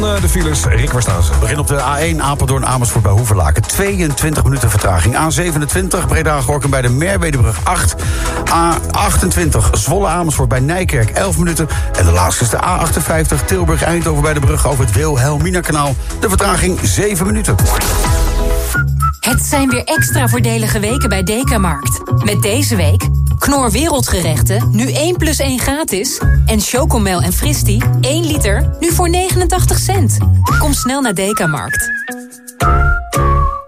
dan uh, de files. Rick, waar staan ze? We beginnen op de A1 Apeldoorn Amersfoort bij Hoeverlaken. 22 minuten vertraging. A27 Breda Gorkum bij de Merwedebrug 8. A28 Zwolle Amersfoort bij Nijkerk 11 minuten. En de laatste is de A58 Tilburg Eindhoven bij de brug over het Wilhelmina kanaal. De vertraging 7 minuten. Het zijn weer extra voordelige weken bij Dekamarkt. Met deze week Knor Wereldgerechten, nu 1 plus 1 gratis. En Chocomel en Fristi, 1 liter, nu voor 89 cent. Kom snel naar Dekamarkt.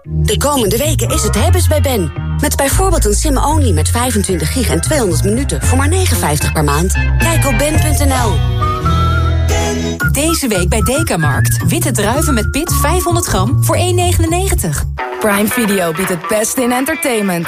De komende weken is het hebben's bij Ben. Met bijvoorbeeld een sim-only met 25 gig en 200 minuten voor maar 59 per maand. Kijk op ben.nl. Deze week bij Dekamarkt. Witte druiven met pit 500 gram voor 1,99. Prime Video biedt het beste in entertainment.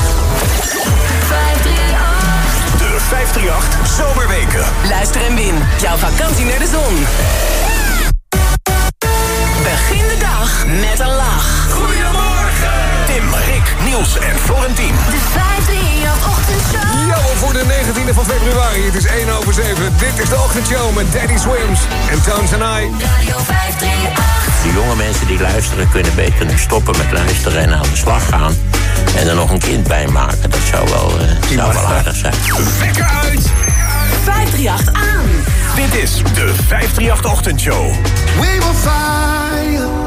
Zomerweken. Luister en win. Jouw vakantie naar de zon. Begin de dag met een lach. Goedemorgen. Tim, Rick, Niels en Florentien. De 538 Ochtendshow. Ja, voor de 19e van februari. Het is 1 over 7. Dit is de ochtendshow met Daddy Swims en Tones and I. Radio 538. De jonge mensen die luisteren kunnen beter nu stoppen met luisteren en aan de slag gaan. En er nog een kind bij maken. Dat zou wel, uh, zou wel aardig zijn. Wekker uit. 538 aan. Dit is de 538 Ochtendshow. We will fire.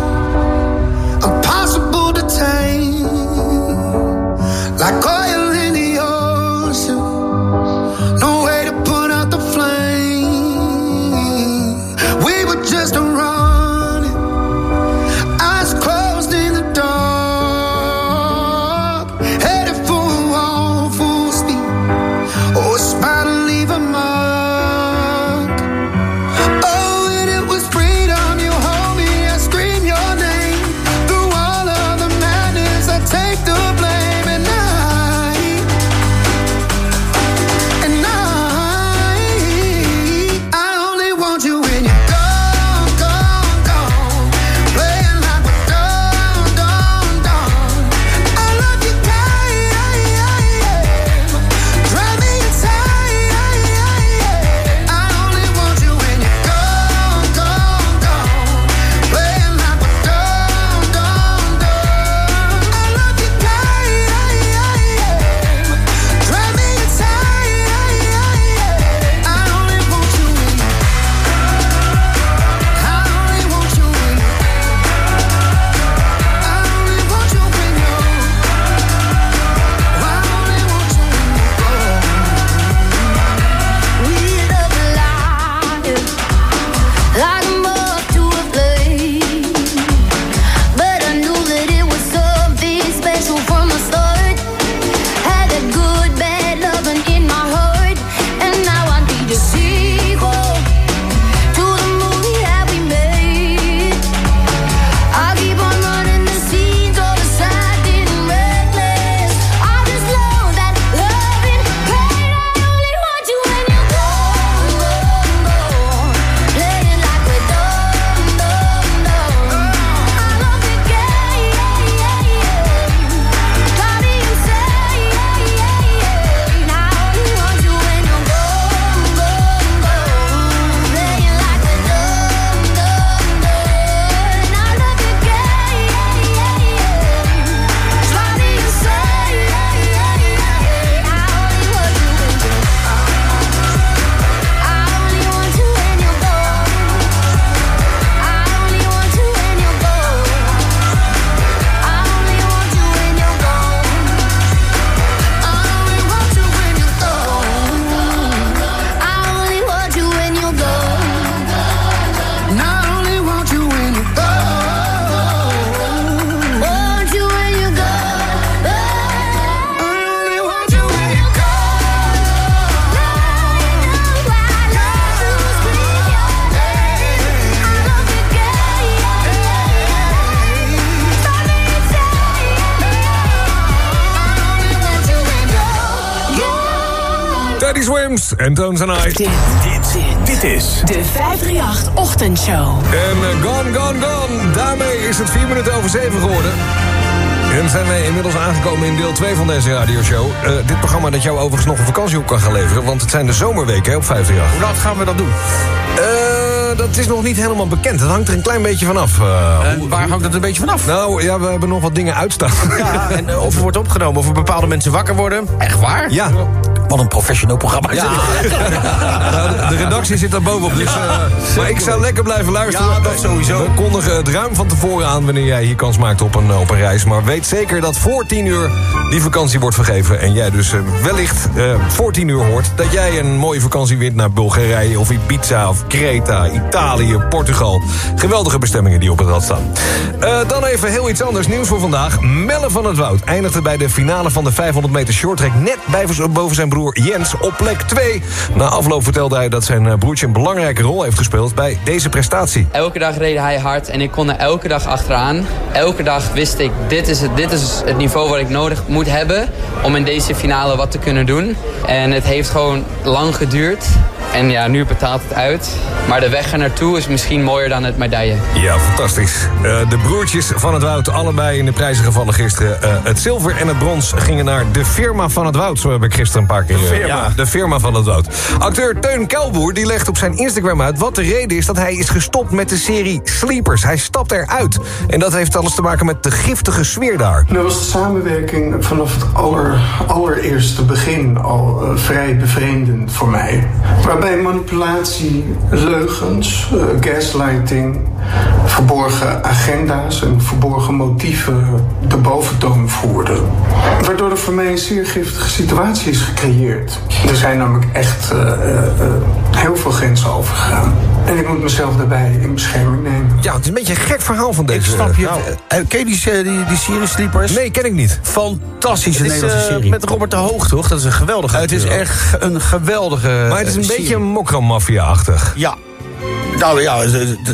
En Tones and I. Dit, dit, dit is de 538-ochtendshow. En eh, Gone, Gone, Gone. Daarmee is het 4 minuten over 7 geworden. En zijn wij inmiddels aangekomen in deel 2 van deze radioshow. Eh dit programma dat jou overigens nog een vakantie op kan gaan leveren. Want het zijn de zomerweken hè, op 538. Hoe laat gaan we dat doen? Eh, dat is nog niet helemaal bekend. Het hangt er een klein beetje vanaf. En waar hangt het een beetje vanaf? nou ja, we hebben nog wat dingen uitstaan. Ja, en of er wordt opgenomen, of er bepaalde mensen wakker worden. Echt waar? Ja. Wat een professioneel programma. Ja. Nou, de, redactie zit daar bovenop. Dus, eh, maar ik zou lekker blijven luisteren. Ja, dat sowieso. We kondigen het ruim van tevoren aan wanneer jij hier kans maakt op een, eh, op een reis. Maar weet zeker dat voor 10 uur die vakantie wordt vergeven. En jij dus eh, wellicht voor 10 uur hoort dat jij een mooie vakantie wint naar Bulgarije of Ibiza of Kreta, Italië, Portugal. Geweldige bestemmingen die op het rad staan. Dan even heel iets anders nieuws voor vandaag. Melle van het Woud eindigde bij de finale van de 500 meter shorttrack net bij, boven zijn broer Jens op plek 2. Na afloop vertelde hij dat zijn eh, broertje een belangrijke rol heeft gespeeld bij deze prestatie. Elke dag reed hij hard en ik kon er elke dag achteraan. Elke dag wist ik, dit is, het, dit is het niveau wat ik nodig moet hebben... om in deze finale wat te kunnen doen. En het heeft gewoon lang geduurd. En ja, nu betaalt het uit. Maar de weg er naartoe is misschien mooier dan het medaille. Ja, fantastisch. Eh, de broertjes van het Woud, allebei in de prijzen gevallen gisteren. Eh, het zilver en het brons gingen naar de firma van het Woud. Zo heb ik gisteren een paar keer... De firma. Ja, de firma van het Woud. Acteur Teun Kelboer die legt op zijn Instagram uit... wat de reden is dat hij is gestopt met de serie Sleepers. Hij stapt eruit. En dat heeft alles te maken met de giftige sfeer daar. Dat was de samenwerking vanaf het aller, allereerste begin al eh, vrij bevreemdend voor mij. Waarbij manipulatie, leugens, eh, gaslighting, verborgen agenda's en verborgen motieven de boventoon voerden. Waardoor er voor mij een zeer giftige situatie is gecreëerd. Er zijn namelijk echt eh, eh, heel veel grenzen overgegaan. En ik moet mezelf daarbij in bescherming nemen. Ja, het is een beetje een gek verhaal van deze... Ik snap je. Nou, ken je die, die, die serie Sleepers? nee, ken ik niet. Fantastische Het is Nederlandse serie. met Robert de Hoog, toch? Dat is een geweldige het is echt een geweldige Maar het is een eh, beetje serie. mokra-maffia-achtig. Ja. Nou ja,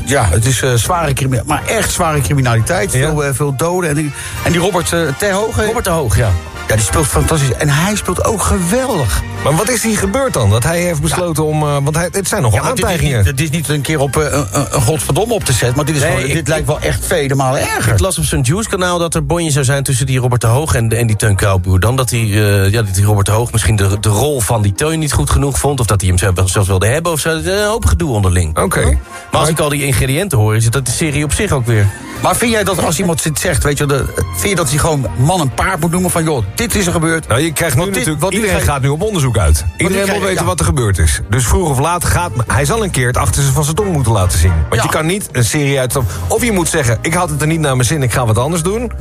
ja het is eh, zware criminaliteit. Maar echt zware criminaliteit. Ja. Veel, eh, veel doden. En die, en die Robert uh, Terhoge... Robert de Hoog, ja. Ja, die speelt fantastisch. En hij speelt ook geweldig. Maar wat is hier gebeurd dan? Dat hij heeft besloten om... eh, want hij, het zijn nogal Ja, is, aantijgingen. niet, het is niet een keer op eh, een, een, een godverdomme op te zetten. Maar dit, is Nee, gewoon, ik- dit lijkt wel echt vele malen erger. Ik las op zijn Juice-kanaal dat er bonje zou zijn tussen die Robert de Hoog en, en die Teun Kuilboer. Dan dat, die, eh, ja, dat die Robert de Hoog misschien de, de rol van die Teun niet goed genoeg vond. Of dat hij hem zelf, zelfs wilde hebben. Of zo. Een hoop gedoe onderling. Oké. Maar als ik al die ingrediënten hoor, is het dat de serie op zich ook weer. Maar vind jij dat als iemand dit zegt, weet je, de, vind je dat hij gewoon man en paard moet noemen van joh, dit is er gebeurd. Nou, je krijgt nu dit- natuurlijk... iedereen gaat nu op onderzoek uit. Iedereen wil weten ja. wat er gebeurd is. Dus vroeg of laat gaat... Hij zal een keer het achterste van zijn tong moeten laten zien. Want Ja. je kan niet een serie uit... Of je moet zeggen, ik had het er niet naar mijn zin, ik ga wat anders doen.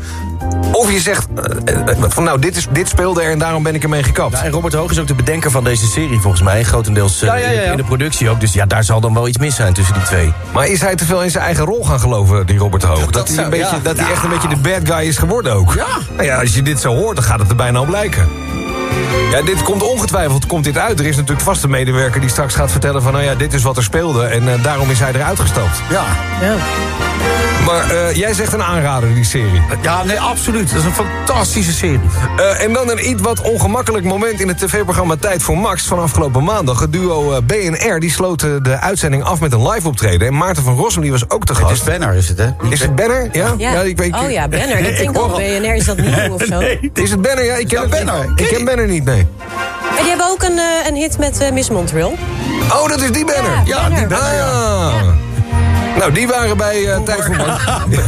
Of je zegt, eh, eh, van nou, dit, is, dit speelde er en daarom ben ik ermee gekapt. Ja, en Robert Hoog is ook de bedenker van deze serie volgens mij. Grotendeels eh, in de- ja. In, de productie ook. Dus ja, daar zal dan wel iets mis zijn tussen die twee. Maar is hij te veel in zijn eigen rol gaan geloven, die Robert Hoog? Dat, hij, een beetje, dat hij echt een beetje de bad guy is geworden ook? Ja. Nou ja, als je dit zo hoort, dan gaat het er bijna op lijken. Ja, dit komt ongetwijfeld komt dit uit. Er is natuurlijk vast een medewerker die straks gaat vertellen van... nou ja, dit is wat er speelde en eh, daarom is hij eruit gestapt. Ja. Maar eh, jij zegt een aanrader, die serie. ja, nee, absoluut. Dat is een fantastische serie. Eh, en dan een iets wat ongemakkelijk moment in het tv-programma Tijd voor Max... van afgelopen maandag. Het duo eh, BNR die sloot de uitzending af met een live optreden. En Maarten van Rossum die was ook te Het gast. is Benner, is het, hè? Niet Is het Benner? Ja? Ja. ik weet, oh ja, Banner. Ik denk al, BNR, is dat nieuw of zo? Is het Benner? Ja, ik ken, Ja, het. Benner. Ik Ken? Benner niet, nee. En die hebben ook een, eh, een hit met eh, Miss Montreal. Oh, dat is die Benner. Ja, die Banner. Ja. Nou, die waren bij eh, Tijd voor Max.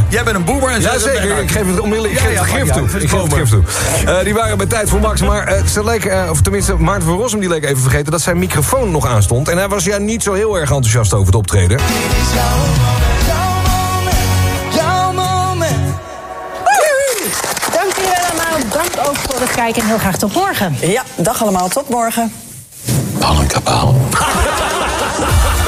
Jij bent een boomer en Ja, zeker. Ik geef het onmiddellijk. Ik Ja, geef het gif toe. Ik geef het gif toe. Eh, die waren bij Tijd voor Max. Maar eh, ze leek, eh, of tenminste, Maarten van Rossum die leek even vergeten... dat zijn microfoon nog aanstond. En hij was ja niet zo heel erg enthousiast over het optreden. Dank jullie wel allemaal. Dank ook voor het kijken en heel graag tot morgen. Ja, dag allemaal. Tot morgen. Pannenkabaal.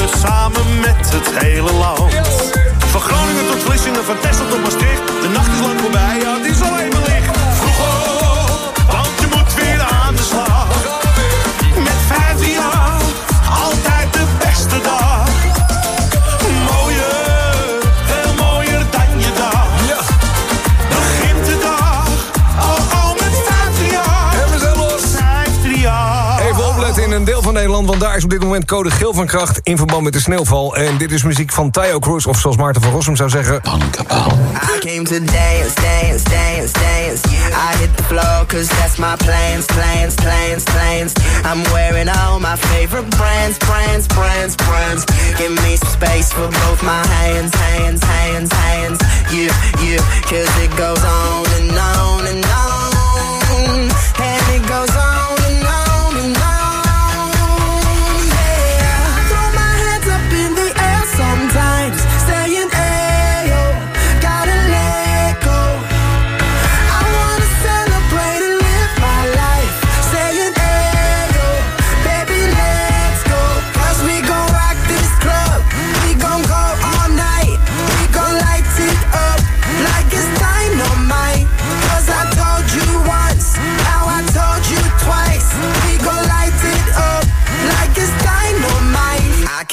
samen met het hele land. Van Groningen tot Vlissingen, van Texel tot Maastricht. De nacht is lang voorbij, man, want daar is op dit moment code geel van kracht... in verband met de sneeuwval. En dit is muziek van Tayo Cruz, of zoals Maarten van Rossum zou zeggen... Pankabal. I came to dance, dance, dance, dance. I hit the floor, cause that's my plans, plans, plans, plans. I'm wearing all my favorite brands, brands, brands, brands. Give me some space for both my hands, hands, hands, hands. You, you, cause it goes on and on and on. And it goes on.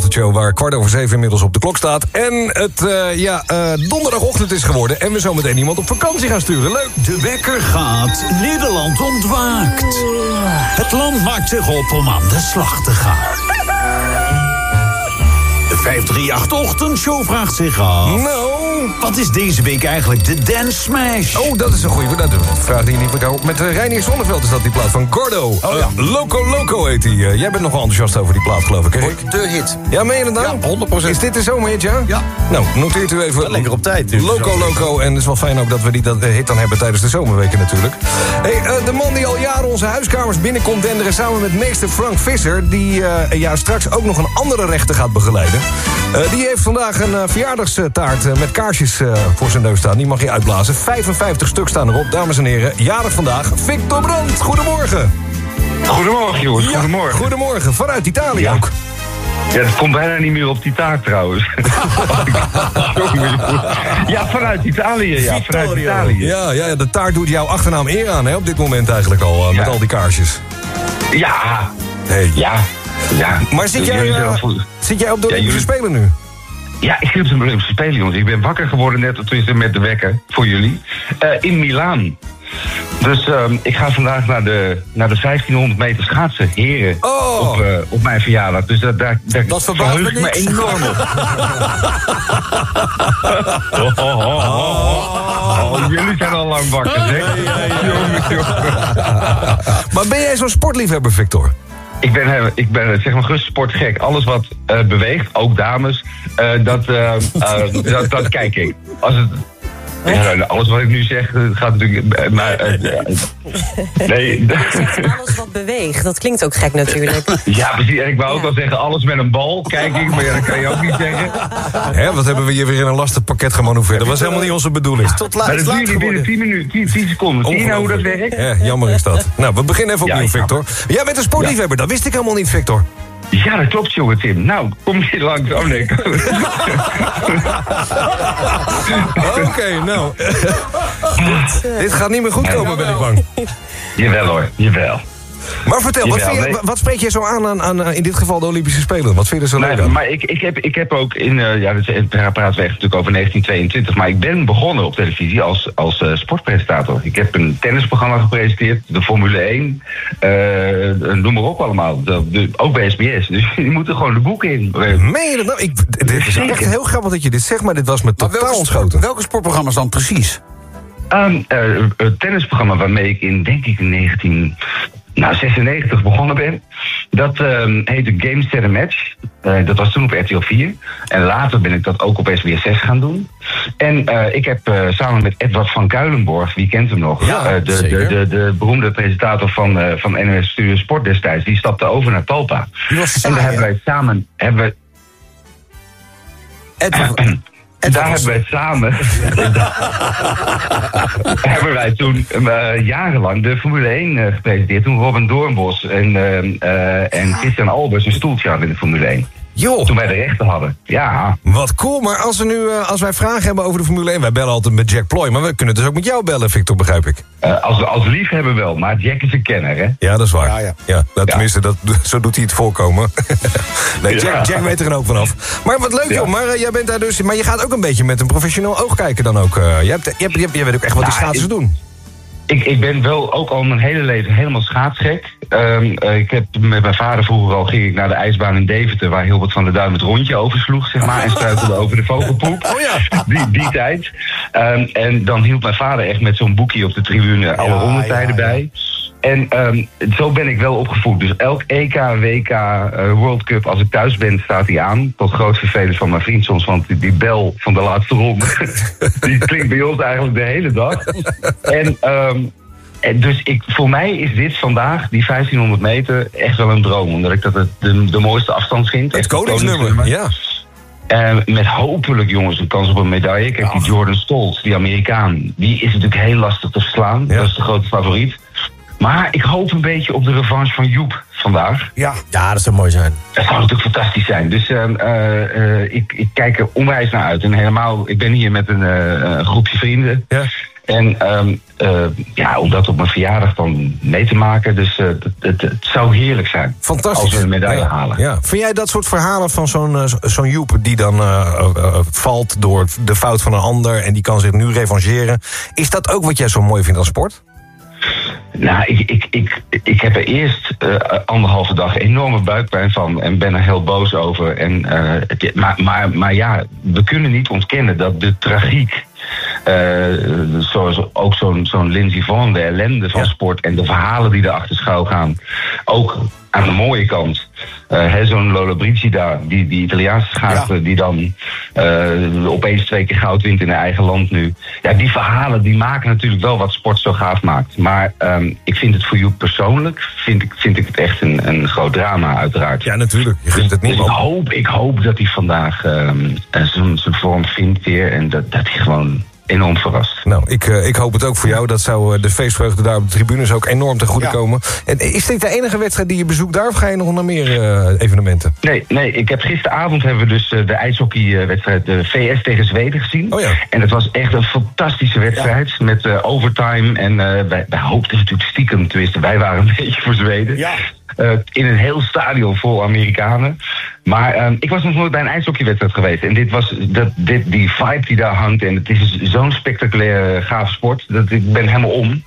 Ochtendshow... waar kwart over zeven inmiddels op de klok staat. En het eh, ja, eh, donderdagochtend is geworden... en we zometeen iemand op vakantie gaan sturen. Leuk! De wekker gaat, Nederland ontwaakt. Het land maakt zich op om aan de slag te gaan. De 538-ochtendshow vraagt zich af... Nou... Wat is deze week eigenlijk de Dance Smash? Oh, dat is een goeie. Dat vraag die niet voor Met uh, Reinier Zonneveld is dat die plaat van Gordo. Oh, ja. Uh, Loco Loco heet die. Uh, jij bent nogal enthousiast over die plaat, geloof ik, Rick? De hit. Ja, meen je dat nou? Ja, 100%. Is dit de zomerhit, ja? Ja. Nou, noteert u even. Ja, lekker op tijd. Dus Loco Loco. En het is wel fijn ook dat we die dat, hit dan hebben tijdens de zomerweken natuurlijk. Hey, de man die al jaren onze huiskamers binnenkomt denderen... samen met meester Frank Visser... die ja, straks ook nog een andere rechter gaat begeleiden. Die heeft vandaag een verjaardagstaart met kaarsjes voor zijn neus staan. Die mag je uitblazen. 55 stuk staan erop, dames en heren. Jarig vandaag, Victor Brandt. Goedemorgen. Goedemorgen, jongens. Ja, goedemorgen. Goedemorgen, vanuit Italië ja. ook. Ja, het komt bijna niet meer op die taart trouwens. ja, vanuit Italië, ja. Vanuit Italië. Ja, ja, de taart doet jouw achternaam eer aan hè, op dit moment eigenlijk al, ja. met al die kaarsjes. Ja. Hey. Ja. Ja. Maar zit jij, uh, zit jij op de ja, Olympische Spelen nu? Ja, ik zit op de Olympische Spelen, jongens. Ik ben wakker geworden net tussen met de wekker voor jullie. Uh, in Milaan. Dus uh, ik ga vandaag naar de, naar de 1500 meter schaatsen, heren, oh. op, uh, op mijn verjaardag. Dus dat, daar, daar dat verbaast me, me enorm op. oh, oh, jullie zijn al lang wakker, zeg. maar ben jij zo'n sportliefhebber, Victor? Ik ben, ik ben zeg maar gerust sportgek. Alles wat uh, beweegt, ook dames, uh, dat, uh, dat, dat kijk ik. Als het, ja, alles wat ik nu zeg gaat natuurlijk. Maar, nee. Alles wat beweegt, dat klinkt ook gek natuurlijk. Ja, precies. En ik wou ook wel zeggen: alles met een bal, kijk ik, maar ja, dat kan je ook niet zeggen. Hè, wat hebben we hier weer in een lastig pakket gemanoeuvreerd? Dat was helemaal niet onze bedoeling. Tot laat, maar dat binnen 10 minuten, 10, 10 seconden. Zie je nou hoe dat werkt? Ja, jammer is dat. Nou, we beginnen even opnieuw, ja, Victor. Jij bent een sportliefhebber, dat wist ik helemaal niet, Victor. Ja, dat klopt, jongen Tim. Nou, kom hier langs. Oh nee. Oké, okay, nou. dit, dit gaat niet meer goed komen, ben ik bang. Jawel hoor, jawel. Maar vertel, wat, Jawel, je, nee. wat spreek je zo aan, aan, aan in dit geval de Olympische Spelen? Wat vind je er zo nee, leuk aan? Maar ik, ik, heb, ik heb ook in, uh, ja, praten we natuurlijk over 1922, maar ik ben begonnen op televisie als, als uh, sportpresentator. Ik heb een tennisprogramma gepresenteerd, de Formule 1, uh, noem maar op allemaal. De, de, ook bij SBS. Dus je moet er gewoon de boeken in. Meen je dat nou? Ik, dit is echt heel grappig dat je dit zegt, maar dit was me totaal welke ontschoten. Welke sportprogramma's dan precies? Um, het tennisprogramma waarmee ik in, denk ik, in 19... Nou, 96 begonnen ben. Dat uh, heette Game Set Match. Uh, dat was toen op RTL 4. En later ben ik dat ook op SBS 6 gaan doen. En uh, ik heb uh, samen met Edward van Kuilenborg, wie kent hem nog? Ja, de, de, de, de, beroemde presentator van, van NOS Studio Sport destijds. Die stapte over naar Talpa. en daar hebben wij samen... Hebben we, Edward, en daar hebben wij samen. hebben wij toen uh, jarenlang de Formule 1 uh, gepresenteerd. Toen Robin Doornbos en, uh, en Christian Albers een stoeltje hadden in de Formule 1. Toen wij de rechten hadden. Ja. Wat cool, maar als, we nu, uh, als wij vragen hebben over de Formule 1... wij bellen altijd met Jack Ploy, maar we kunnen dus ook met jou bellen, Victor, begrijp ik. Uh, als, als liefhebber wel, maar Jack is een kenner, hè? Ja, dat is waar. Ja, ja. ja dat, tenminste, dat, zo doet hij het voorkomen. nee, Jack, Ja. Jack weet er dan ook vanaf. Maar wat leuk, Ja. joh. Maar uh, jij bent daar dus... Maar je gaat ook een beetje met een professioneel oog kijken dan ook. Uh, je, hebt, je, hebt, je, hebt- je weet ook echt wat die Nou, schaatsers ik- doen. Ik, ik ben wel ook al mijn hele leven helemaal schaatsgek. Ehm, eh, ik heb met mijn vader vroeger al ging ik naar de ijsbaan in Deventer... waar Hilbert van der Duim het rondje oversloeg, zeg maar... en struikelde over de vogelpoep. Oh ja. Die, die tijd. Ehm, en dan hield mijn vader echt met zo'n boekje op de tribune alle Ja, rondetijden ja, ja. bij. En ehm, zo ben ik wel opgevoed. Dus elk EK, WK, eh, World Cup, als ik thuis ben, staat hij aan. Tot groot vervelend van mijn vriend soms, want die, die bel van de laatste ronde... die klinkt bij ons eigenlijk de hele dag. En... ehm, en dus ik, voor mij is dit vandaag, die 1500 meter, echt wel een droom. Omdat ik dat het de, de mooiste afstand vind. Het koningsnummer, ja. Eh, met hopelijk, jongens, een kans op een medaille. Kijk, die Jordan Stoltz, die Amerikaan, die is natuurlijk heel lastig te verslaan. Ja. Dat is de grote favoriet. Maar ik hoop een beetje op de revanche van Joep vandaag. Ja. Ja, dat zou mooi zijn. Dat zou natuurlijk fantastisch zijn. Dus ehm, eh, eh, ik, ik kijk er onwijs naar uit. En helemaal, ik ben hier met een eh, groepje vrienden. Ja. En ehm, eh, ja, om dat op mijn verjaardag dan mee te maken, dus eh, het, het, het zou heerlijk zijn. Fantastisch. Als we een medaille Ja, halen. Ja. Vind jij dat soort verhalen van zo'n zo'n Joep die dan valt door de fout van een ander en die kan zich nu revancheren, is dat ook wat jij zo mooi vindt aan sport? Nou, ik, ik, ik, ik heb er eerst eh, anderhalve dag enorme buikpijn van en ben er heel boos over. En, het- maar, maar, maar ja, we kunnen niet ontkennen dat de tragiek, zoals ook zo'n zo'n Lindsey Vonn, de ellende van sport en de verhalen die erachter schuil gaan, ook aan de mooie kant. eh, hè, zo'n Lola Brigida, die, die Italiaanse schaatser, die dan eh, opeens twee keer goud wint in haar eigen land nu. Ja, die verhalen die maken natuurlijk wel wat sport zo gaaf maakt. Maar ehm, ik vind het voor jou persoonlijk, vind ik, vind ik het echt een, een groot drama uiteraard. Ja, natuurlijk. Je vindt het Dus niet ik hoop, ik hoop dat hij vandaag ehm, eh, zijn zijn vorm vindt weer en dat, dat hij gewoon enorm verrast. Nou, ik, eh, ik hoop het ook voor jou. Dat zou eh, de feestvreugde daar op de tribunes ook enorm ten goede komen. En is dit de enige wedstrijd die je bezoekt daar of ga je nog naar meer eh, evenementen? Nee, nee, ik heb gisteravond hebben we dus eh, de ijshockeywedstrijd de VS tegen Zweden gezien. Oh ja. En het was echt een fantastische wedstrijd met overtime. En wij, wij hoopten natuurlijk stiekem, tenminste wij waren een beetje voor Zweden. Eh, in een heel stadion vol Amerikanen. Maar ehm, ik was nog nooit bij een ijshockeywedstrijd geweest. En dit was dat, dit, die vibe die daar hangt. En het is zo'n spectaculaire gaaf sport. Dat ik ben helemaal om.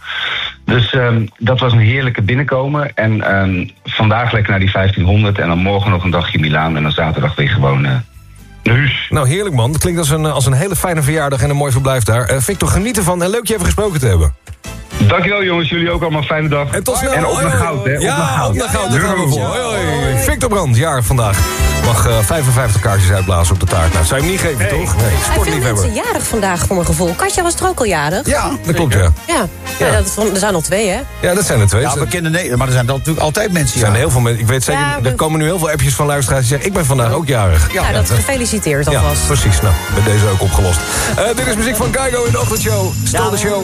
Dus ehm, dat was een heerlijke binnenkomen. En ehm, vandaag lekker naar die 1500. En dan morgen nog een dagje Milaan. En dan zaterdag weer gewoon eh, huis. Nou, heerlijk man. Dat klinkt als een, eh, als een hele fijne verjaardag en een mooi verblijf daar. Eh, Victor, geniet ervan en leuk je even gesproken te hebben. Dankjewel jongens, jullie ook allemaal een fijne dag. En tot snel. En op naar goud, hè? Op naar Ja, goud. op naar goud. Daar gaan we Doei. voor. Hoi, hoi. Victor Brand, jaar vandaag. Mag eh, 55 kaartjes uitblazen op de taart. Nou, zou je hem niet geven, toch? Nee, sportliefhebber. mensen jarig vandaag voor mijn gevoel. Katja was er ook al jarig. Ja, Dat klopt, ja. Ja, ja. dat er zijn al twee, hè? Ja, dat zijn er twee. Ja, bekende nee, maar er zijn dan natuurlijk altijd mensen Er zijn heel veel mensen. Ik weet zeker, Ja, er komen nu heel veel appjes van luisteraars die zeggen: Ik ben vandaag ook jarig. Ja, dat gefeliciteerd Ja, alvast. precies. Nou, bij deze ook opgelost. Eh, dit is muziek van Kaigo in de ochtendshow. Stel de show.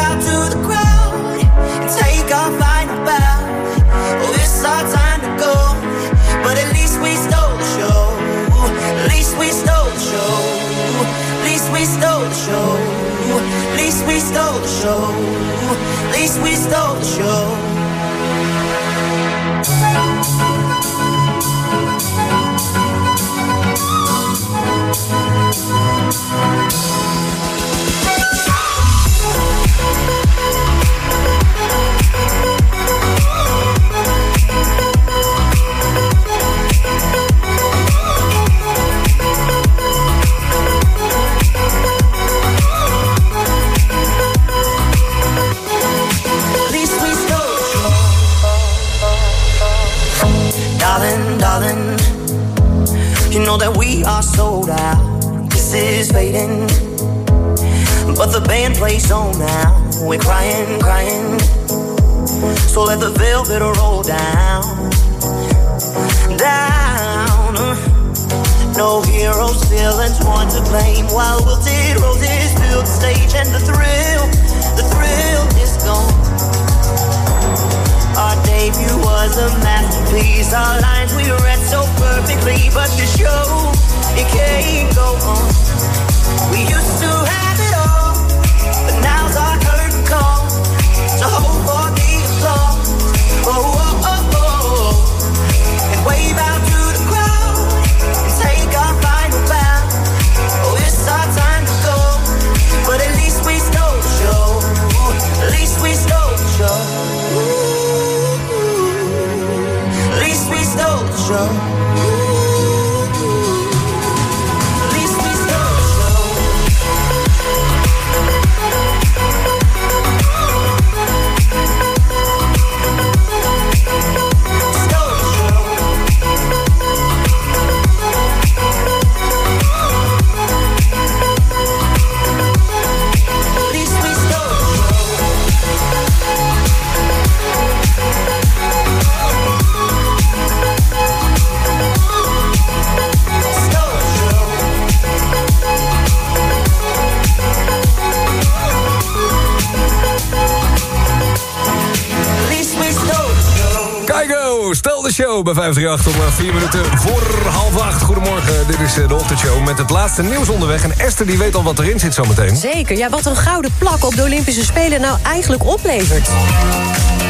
bij 538 om 4 minuten voor half acht. Goedemorgen, dit is eh, de ochtendshow met het laatste nieuws onderweg. En Esther die weet al wat erin zit zometeen. Zeker, ja, wat een gouden plak op de Olympische Spelen nou eigenlijk oplevert.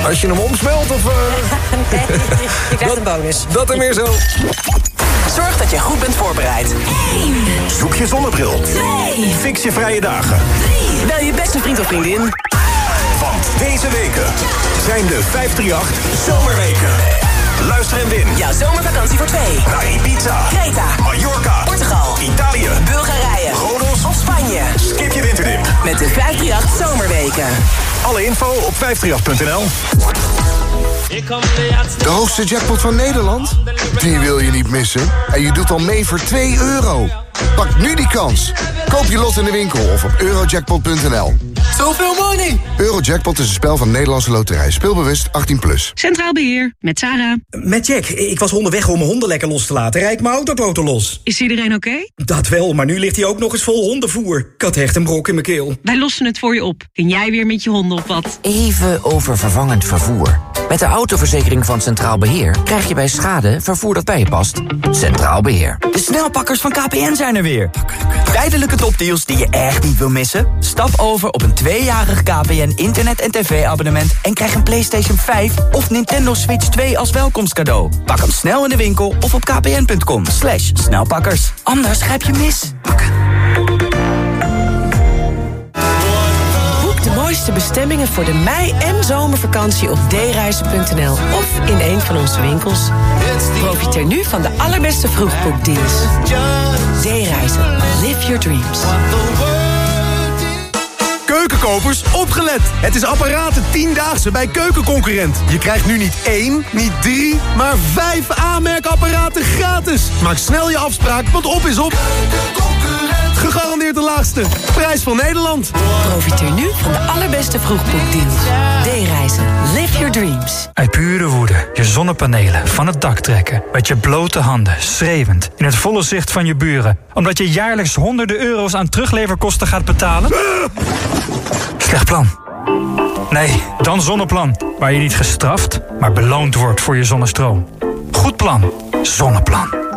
Als je hem omsmelt of... eh, nee, je krijgt een bonus. Dat en meer zo. Zorg dat je goed bent voorbereid. Zoek je zonnebril. Fix je vrije dagen. Bel je beste vriend of vriendin. Want deze weken zijn de 538 Zomerweken. Luister en win. Jouw zomervakantie voor twee. Naar Ibiza, Creta, Mallorca, Portugal, Italië, Bulgarije, Rodos of Spanje. Skip je winterdip. Met de 538 Zomerweken. Alle info op 538.nl. De hoogste jackpot van Nederland? Die wil je niet missen. En je doet al mee voor 2 euro. Pak nu die kans. Koop je lot in de winkel of op eurojackpot.nl. Zoveel money! Eurojackpot is een spel van Nederlandse Loterij. Speelbewust 18+. Plus. Centraal Beheer, met Sarah. Met Jack. Ik was onderweg om mijn honden lekker los te laten. Rijd mijn autoboten los. Is iedereen oké? Dat wel, maar nu ligt hij ook nog eens vol hondenvoer. Ik had echt een brok in mijn keel. Wij lossen het voor je op. Kun jij weer met je honden op wat? Even over vervangend vervoer. Met de autoverzekering van Centraal Beheer krijg je bij schade vervoer dat bij je past. Centraal Beheer. De snelpakkers van KPN zijn er weer. Tijdelijke topdeals die je echt niet wil missen? Stap over op een tweejarig KPN internet- en tv-abonnement... en krijg een PlayStation 5 of Nintendo Switch 2 als welkomstcadeau. Pak hem snel in de winkel of op kpn.com. Slash snelpakkers. Anders grijp je mis. Boek de mooiste bestemmingen voor de mei- en zomervakantie op dereizen.nl of in een van onze winkels. Profiteer nu van de allerbeste vroegboekdeals. D-reizen. Live your dreams. Keukenkopers, opgelet! Het is apparaten 10-daagse bij Keukenconcurrent. Je krijgt nu niet één, niet drie, maar vijf aanmerkapparaten gratis. Maak snel je afspraak, want op is op. Gegarandeerd de laagste. Prijs van Nederland. Profiteer nu van de allerbeste vroegboekdeals. D-reizen. Live your dreams. Uit pure woede je zonnepanelen van het dak trekken. Met je blote handen, schreeuwend, in het volle zicht van je buren. Omdat je jaarlijks honderden euro's aan terugleverkosten gaat betalen? Slecht plan. Nee, dan Zonneplan. Waar je niet gestraft, maar beloond wordt voor je zonnestroom. Goed plan. Zonneplan.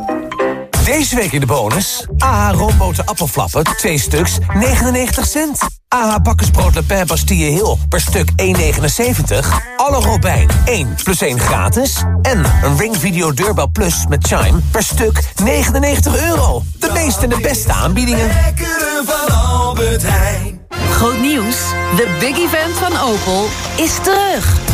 Deze week in de bonus. AH roomboten appelflappen, 2 stuks, 99 cent. AH bakkersbrood Le Pen Bastille Hill per stuk 1,79. Alle Robijn 1 plus 1 gratis. En een Ring Video Deurbel Plus met Chime per stuk 99 euro. De meeste en de beste aanbiedingen. van Albert Heijn. Groot nieuws. De big event van Opel is terug.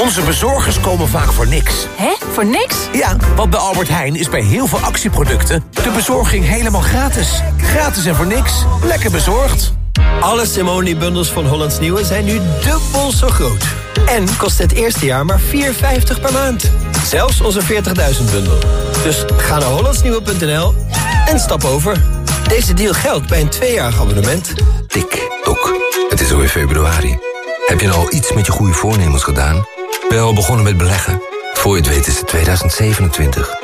Onze bezorgers komen vaak voor niks. Hè? Voor niks? Ja, want bij Albert Heijn is bij heel veel actieproducten... de bezorging helemaal gratis. Gratis en voor niks. Lekker bezorgd. Alle Simone-bundels van Hollands Nieuwe zijn nu dubbel zo groot. En kost het eerste jaar maar 4,50 per maand. Zelfs onze 40.000-bundel. Dus ga naar hollandsnieuwe.nl en stap over. Deze deal geldt bij een tweejarig abonnement. Tik, tok. Het is alweer februari. Heb je nou al iets met je goede voornemens gedaan? Al begonnen met beleggen? Voor je het weet is het 2027.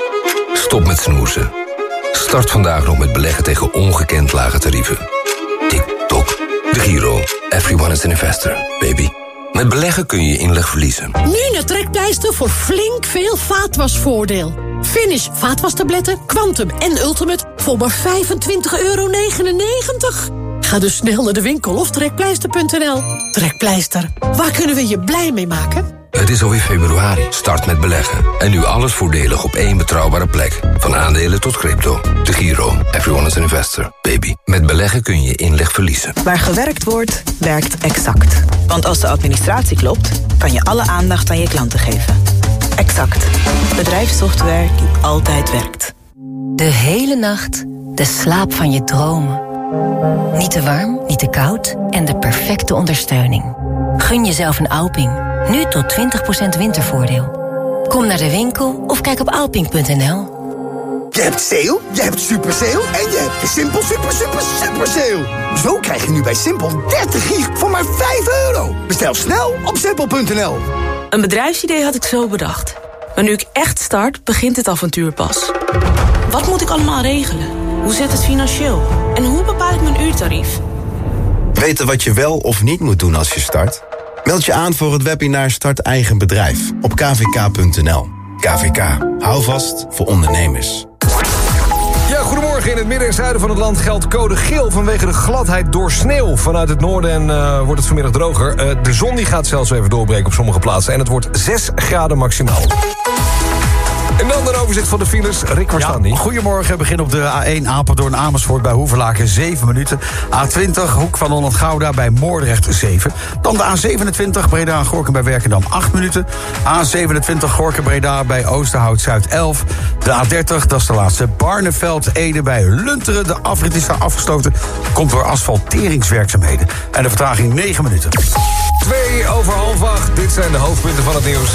Stop met snoezen. Start vandaag nog met beleggen tegen ongekend lage tarieven. Tik, tok. De Giro. Everyone is an investor, baby. Met beleggen kun je inleg verliezen. Nu naar Trekpleister voor flink veel vaatwasvoordeel. Finish vaatwastabletten, Quantum en Ultimate voor maar 25,99 euro. Ga dus snel naar de winkel of trekpleister.nl. Trekpleister, waar kunnen we je blij mee maken? Het is alweer februari. Start met beleggen. En nu alles voordelig op één betrouwbare plek. Van aandelen tot crypto. De Giro. Everyone is an investor, baby. Met beleggen kun je inleg verliezen. Waar gewerkt wordt, werkt Exact. Want als de administratie klopt, kan je alle aandacht aan je klanten geven. Exact. Bedrijfssoftware die altijd werkt. De hele nacht de slaap van je dromen. Niet te warm, niet te koud en de perfecte ondersteuning. Gun jezelf een Alping. Nu tot 20% wintervoordeel. Kom naar de winkel of kijk op alping.nl. Je hebt sale, je hebt super sale en je hebt de Simpel super super super sale. Zo krijg je nu bij Simpel 30 gig voor maar 5 euro. Bestel snel op simpel.nl. Een bedrijfsidee had ik zo bedacht. Maar nu ik echt start, begint het avontuur pas. Wat moet ik allemaal regelen? Hoe zit het financieel? En hoe bepaal ik mijn uurtarief? Weten wat je wel of niet moet doen als je start? Meld je aan voor het webinar Start Eigen Bedrijf op kvk.nl. KVK, hou vast voor ondernemers. Ja, goedemorgen. In het midden en zuiden van het land geldt code geel... vanwege de gladheid door sneeuw. Vanuit het noorden en, eh, wordt het vanmiddag droger. Eh, de zon die gaat zelfs even doorbreken op sommige plaatsen... en het wordt 6 graden maximaal. En dan een overzicht van de files. Rick, waar staan die? Goedemorgen, begin op de A1 Apeldoorn Amersfoort bij Hoeverlaken 7 minuten. A20 Hoek van Holland Gouda bij Moordrecht 7. Dan de A27 Breda Gorken bij Werkendam 8 minuten. A27 Gorken Breda bij Oosterhout Zuid 11. De A30, dat is de laatste. Barneveld Ede bij Lunteren. De afrit is daar afgesloten. Komt door asfalteringswerkzaamheden. En de vertraging 9 minuten. Twee over half acht. Dit zijn de hoofdpunten van het nieuws.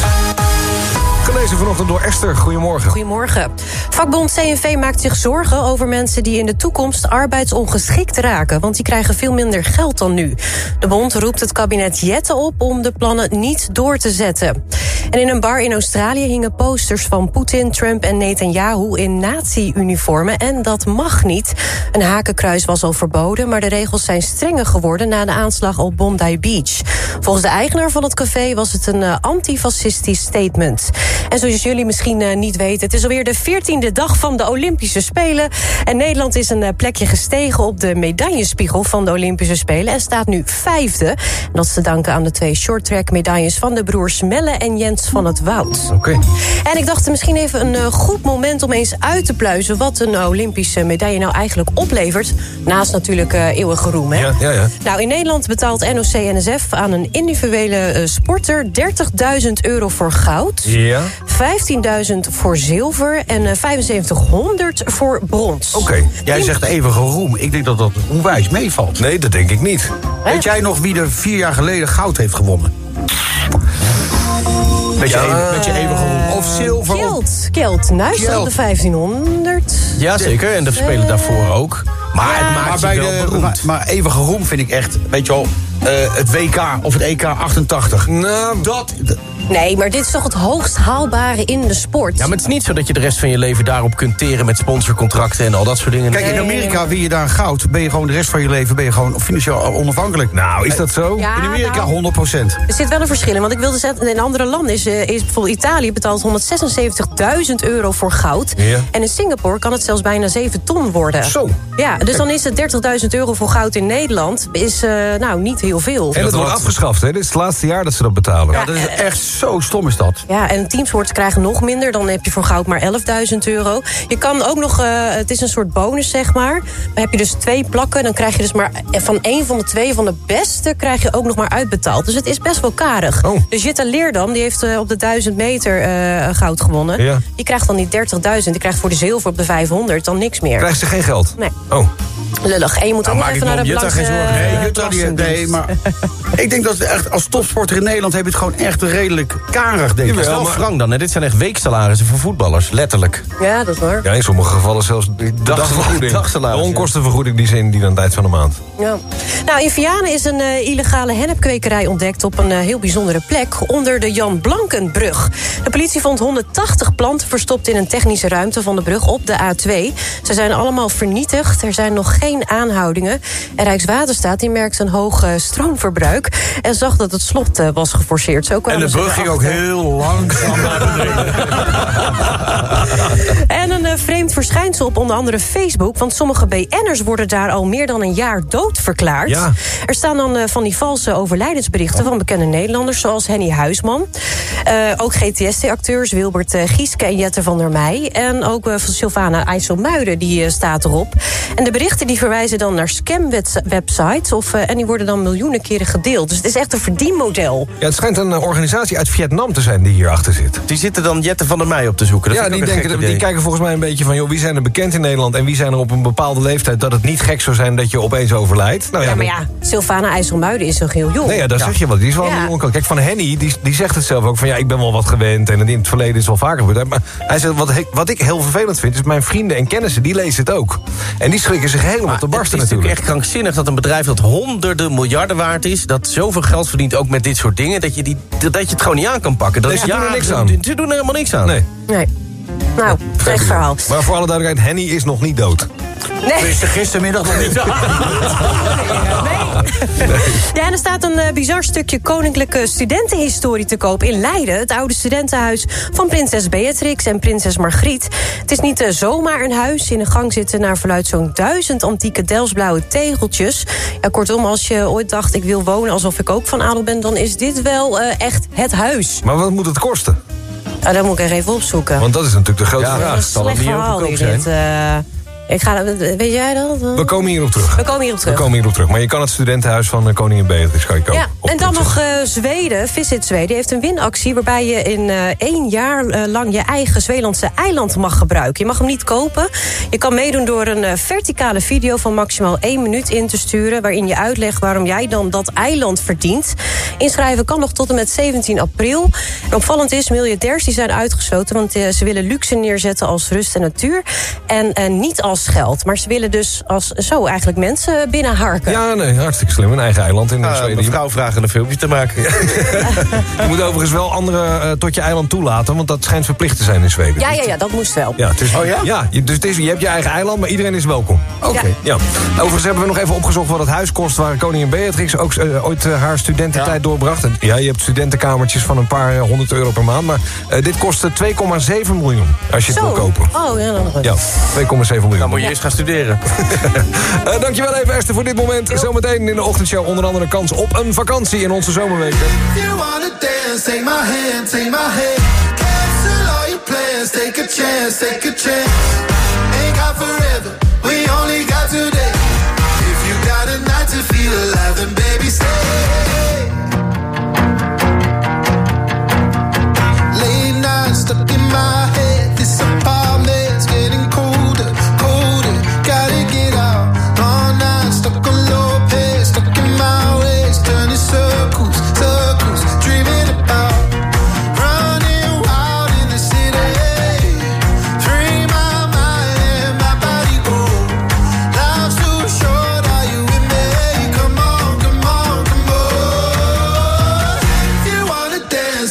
Gelezen vanochtend door Esther. Goedemorgen. Goedemorgen. Vakbond CNV maakt zich zorgen over mensen die in de toekomst arbeidsongeschikt raken. Want die krijgen veel minder geld dan nu. De bond roept het kabinet Jetten op om de plannen niet door te zetten. En in een bar in Australië hingen posters van Poetin, Trump en Netanyahu in nazi-uniformen. En dat mag niet. Een hakenkruis was al verboden, maar de regels zijn strenger geworden na de aanslag op Bondi Beach. Volgens de eigenaar van het café was het een uh, antifascistisch statement. En zoals jullie misschien uh, niet weten, het is alweer de 14e dag van de Olympische Spelen. En Nederland is een uh, plekje gestegen op de medaillespiegel van de Olympische Spelen. En staat nu vijfde. En dat is te danken aan de twee shorttrack medailles van de broers Melle en Jens van het Woud. Oké. Okay. En ik dacht misschien even een uh, goed moment om eens uit te pluizen wat een Olympische medaille nou eigenlijk oplevert. Naast natuurlijk eeuwige roem. Hè? Ja, ja, ja. Nou, in Nederland betaalt NOC-NSF aan een individuele sporter 30.000 euro voor goud. Ja. 15.000 voor zilver en uh, 7500 voor brons. Oké, okay. jij zegt eeuwige roem. Ik denk dat dat onwijs meevalt. Nee, dat denk ik niet. Weet jij nog wie er vier jaar geleden goud heeft gewonnen? Met je, Ja. even, met je eeuwige roem. Of zilver. Kjeld, Kjeld Nuis op de 1500. Ja, zeker. En de spelen daarvoor ook. Maar het maakt Maar, bij wel de, maar, maar eeuwige roem vind ik echt, weet je wel, eh, het WK of het EK 88. Nou, dat... Nee, maar dit is toch het hoogst haalbare in de sport? Ja, maar het is niet zo dat je de rest van je leven daarop kunt teren met sponsorcontracten en al dat soort dingen. Kijk, in Amerika win je daar goud. Ben je gewoon de rest van je leven ben je gewoon financieel onafhankelijk. Nou, is dat zo? Ja, in Amerika nou. 100 procent. Er zit wel een verschil in, want ik wilde zeggen, in andere landen is, eh, is bijvoorbeeld Italië betaalt 176.000 euro voor goud. Ja. En in Singapore kan het zelfs bijna 7 ton worden. Zo. Ja, dus dan is het 30.000 euro voor goud in Nederland, is eh, nou niet heel veel. En het wordt afgeschaft, hè? Dit is het laatste jaar dat ze dat betalen. Ja, dat is echt zo stom is dat. Ja, en teamsports krijgen nog minder. Dan heb je voor goud maar 11.000 euro. Je kan ook nog, eh, het is een soort bonus zeg maar. Dan heb je dus twee plakken. Dan krijg je dus maar van één van de twee van de beste... krijg je ook nog maar uitbetaald. Dus het is best wel karig. Oh. Dus Jutta Leerdam, die heeft eh, op de 1000 meter eh, goud gewonnen. Ja. Die krijgt dan niet 30.000. Die krijgt voor de zilver op de 500 dan niks meer. Krijgt ze geen geld? Nee. Oh. Lullig. En je moet ook nog maak even naar de Jutta geen zorgen. Nee, Jutta, die, nee, maar ik denk dat het echt als topsporter in Nederland heb je het gewoon echt redelijk karig, denk ik. Wel frank dan. Hè? Dit zijn echt weeksalarissen voor voetballers, letterlijk. Ja, dat is waar. Ja, in sommige gevallen zelfs dagvergoeding. dagsalaris, de onkostenvergoeding die ze in die dan tijd van de maand. Ja. Nou, in Vianen is een eh, illegale hennepkwekerij ontdekt... op een eh, heel bijzondere plek onder de Jan Blankenbrug. De politie vond 180 planten verstopt in een technische ruimte van de brug op de A2. Ze zijn allemaal vernietigd. Er zijn nog geen aanhoudingen. En Rijkswaterstaat die merkte een hoog eh, stroomverbruik... en zag dat het slot eh, was geforceerd. Zo En de brug ging ook heel langzaam naar beneden. En een eh, vreemd verschijnsel op onder andere Facebook. Want sommige BN'ers worden daar al meer dan een jaar dood verklaard. Ja. Er staan dan van die valse overlijdensberichten van bekende Nederlanders... zoals Henny Huisman. Eh, ook GTST-acteurs Wilbert Gieske en Jette van der Meij. En ook van Sylvana IJsselmuiden, die staat erop. En de berichten die verwijzen dan naar scam-websites... Of, eh, en die worden dan miljoenen keren gedeeld. Dus het is echt een verdienmodel. Ja, het schijnt een eh, organisatie uit Vietnam te zijn die hierachter zit. Die zitten dan Jette van der Meij op te zoeken. Dat ja, die, denken, die kijken volgens mij een beetje van... joh, wie zijn er bekend in Nederland en wie zijn er op een bepaalde leeftijd... dat het niet gek zou zijn dat je opeens overlijdt. Nou, Ja, maar ja, Sylvana IJsselmuiden is nog heel jong. Nee, ja, daar zeg je wat. Die is wel Ja. een Kijk, van Henny, die, die zegt het zelf ook van... ja, ik ben wel wat gewend en in het verleden is het wel vaker gebeurd. Maar hij zegt, wat, wat ik heel vervelend vind... is mijn vrienden en kennissen, die lezen het ook. En die schrikken zich helemaal te barsten Het is natuurlijk natuurlijk. echt krankzinnig dat een bedrijf dat honderden miljarden waard is... dat zoveel geld verdient, ook met dit soort dingen... dat je, die, dat je het gewoon niet aan kan pakken. Dat Nee, is ze doen er niks aan. Ze doen er helemaal niks aan. Nee. Nee. Nou, slecht verhaal. Maar voor alle duidelijkheid, Henny is nog niet dood. Nee. Wist er gistermiddag nog niet. Ja, en er staat een eh, bizar stukje koninklijke studentenhistorie te koop in Leiden. Het oude studentenhuis van prinses Beatrix en prinses Margriet. Het is niet eh, zomaar een huis. In de gang zitten naar verluid zo'n duizend antieke Delsblauwe tegeltjes. Ja, kortom, als je ooit dacht ik wil wonen alsof ik ook van adel ben... dan is dit wel eh, echt het huis. Maar wat moet het kosten? Ah, dat moet ik er even opzoeken. Want dat is natuurlijk de grote Dat vraag. is een slecht verhaal hier, dit. eh. Ik ga, weet jij dat? We komen hierop terug. We komen hierop terug. We komen hierop terug. Maar je kan het studentenhuis van eh, koningin Beatrix kan je kopen. Ja, en dan nog eh, Zweden. Visit Zweden heeft een winactie... waarbij je in eh, één jaar lang je eigen Zweelandse eiland mag gebruiken. Je mag hem niet kopen. Je kan meedoen door een verticale video van maximaal één minuut in te sturen... waarin je uitlegt waarom jij dan dat eiland verdient. Inschrijven kan nog tot en met 17 april. En opvallend is, miljardairs die zijn uitgesloten... want ze willen luxe neerzetten als rust en natuur... en niet als geld. Maar ze willen dus als zo eigenlijk mensen binnenharken. Ja, nee, hartstikke slim. Een eigen eiland in Ah, Zweden. mevrouw vragen een filmpje te maken. Je moet overigens wel anderen eh, tot je eiland toelaten... want dat schijnt verplicht te zijn in Zweden. Ja, ja, ja, dat moest wel. Ja, het is, Oh ja? Ja, je, dus het is, je hebt je eigen eiland, maar iedereen is welkom. Oké. Ja. Overigens hebben we nog even opgezocht wat het huis kost... waar koningin Beatrix ook eh, ooit eh, haar studententijd doorbracht. En, ja, je hebt studentenkamertjes van een paar honderd euro per maand... maar eh, dit kostte 2,7 miljoen als je het Zo. wil kopen. Oh, ja, dan Ja, 2,7 miljoen. Dan moet je eens gaan studeren. Eh, dankjewel even Esther voor dit moment. Zometeen in de ochtendshow onder andere kans op een vakantie in onze zomerweken. If you wanna dance, take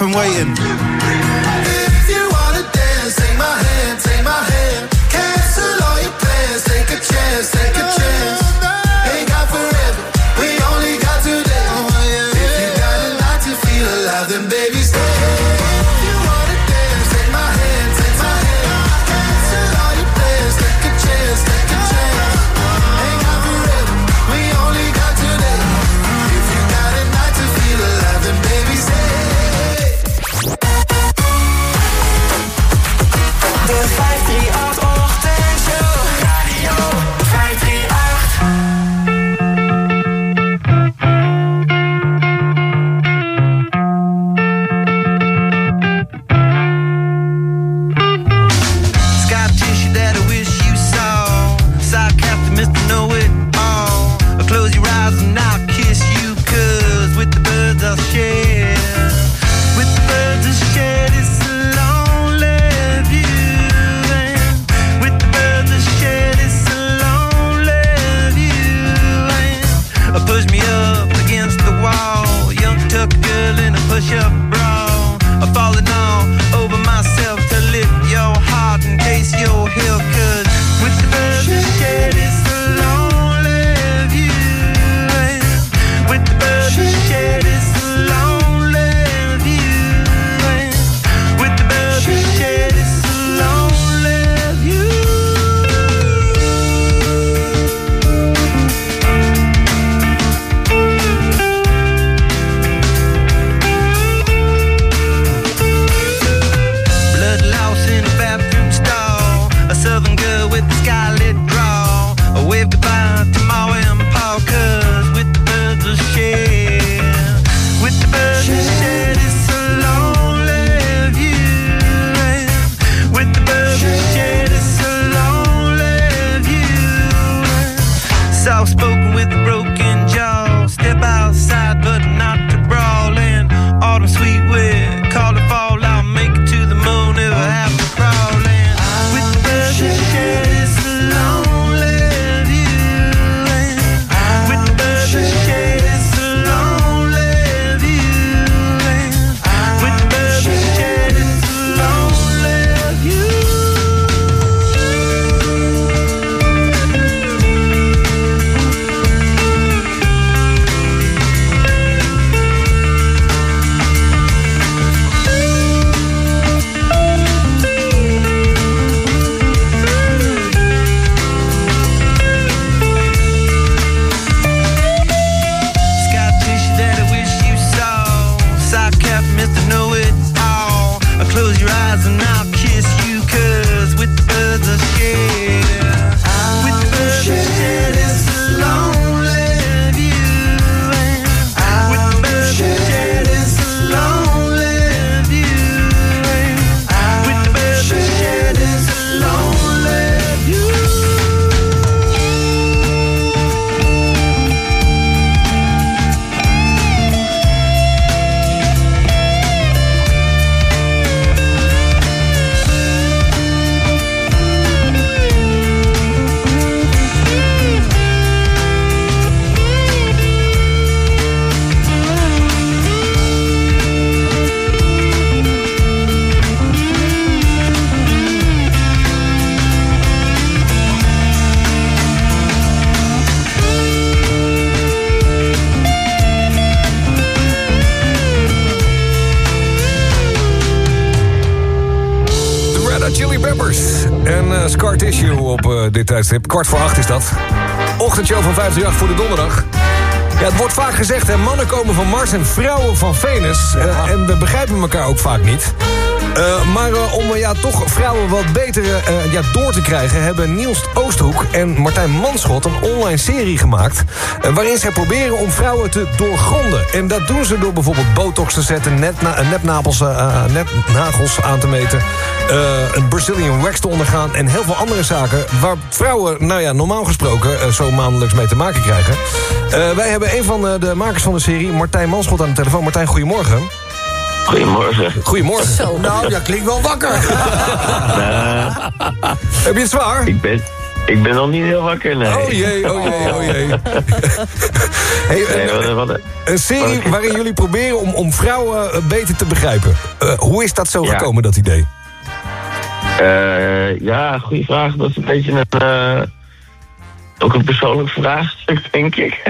I'm waiting. Peppers en eh, Scar Tissue op eh, dit tijdstip. Kwart voor acht is dat. Ochtendshow van 538 voor de donderdag. Ja, het wordt vaak gezegd, hè, mannen komen van Mars en vrouwen van Venus. En we begrijpen elkaar ook vaak niet. Eh, maar eh, om eh, ja, toch vrouwen wat beter ja, door te krijgen... hebben Niels Oosthoek en Martijn Manschot een online serie gemaakt... waarin zij proberen om vrouwen te doorgronden. En dat doen ze door bijvoorbeeld botox te zetten... Netna eh, nepnapels, eh, eh, nepnagels aan te meten... een Brazilian wax te ondergaan... en heel veel andere zaken waar vrouwen, nou ja, normaal gesproken... zo maandelijks mee te maken krijgen. Wij hebben een van de makers van de serie, Martijn Manschot, aan de telefoon. Martijn, goedemorgen. Goedemorgen. Goedemorgen. Zo, nou, dat klinkt wel wakker. Heb je het zwaar? Ik ben, ik ben nog niet heel wakker, nee. Oh jee, oh jee, oh jee. hey, Nee, een, wat- wat- een serie waarin jullie proberen om, om vrouwen eh, beter te begrijpen. Eh, hoe is dat zo Ja. gekomen, dat idee? Eh, ja, goede vraag. Dat is een beetje een... ook een persoonlijk vraagstuk, denk ik.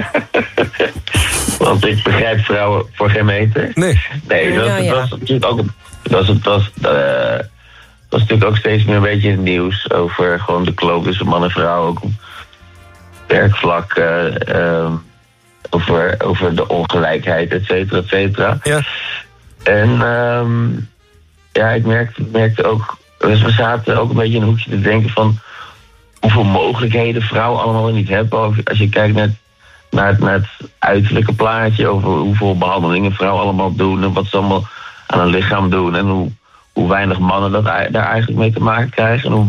Want ik begrijp vrouwen voor geen meter. Nee. Nee, dat, Ja, dat was natuurlijk ook... Dat was, dat was, eh, dat was natuurlijk ook steeds meer een beetje in het nieuws... over gewoon de kloof tussen man en vrouw. Ook op werkvlak. eh, ehm, over, over de ongelijkheid, et cetera, et cetera. Ja. En ehm, ja, ik merkte, merkte ook... Dus we zaten ook een beetje in een hoekje te denken van... hoeveel mogelijkheden vrouwen allemaal niet hebben. Als- je kijkt naar, naar, het, naar het uiterlijke plaatje... over hoeveel behandelingen vrouwen allemaal doen... en wat ze allemaal aan hun lichaam doen... en hoe, hoe weinig mannen dat, daar eigenlijk mee te maken krijgen... en hoe,